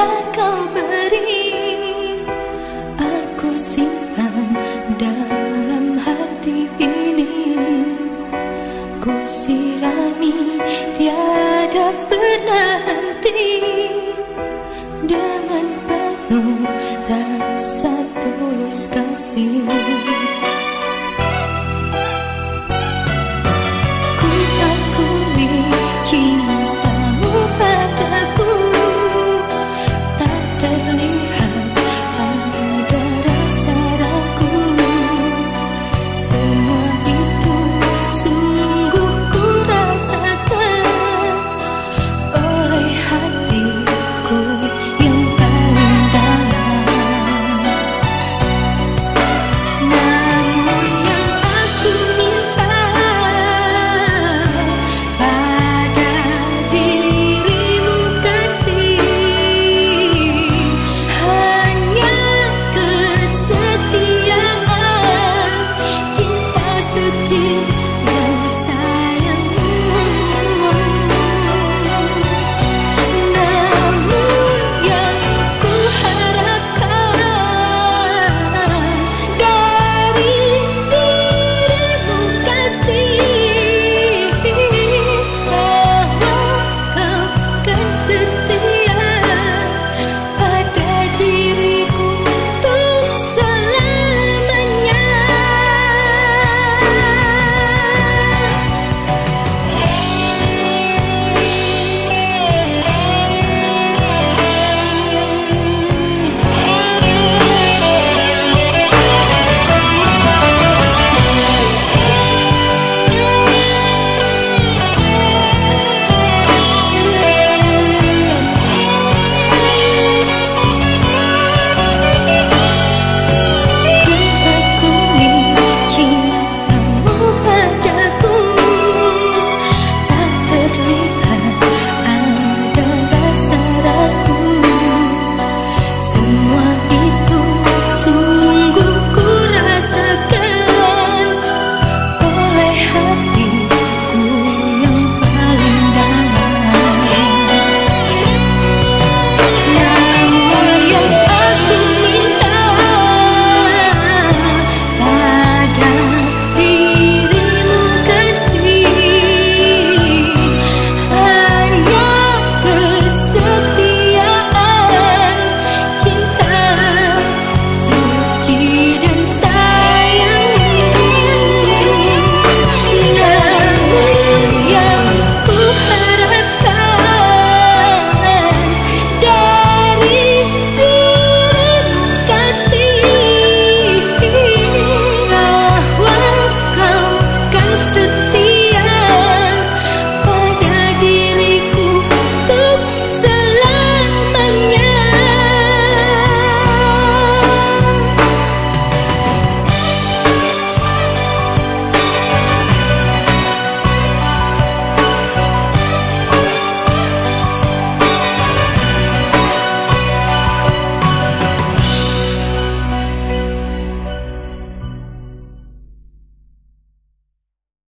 telah kau beri Aku simpan dalam hati ini. Ku sirami tiada pernah henti Dengan penuh rasa tulus kasih.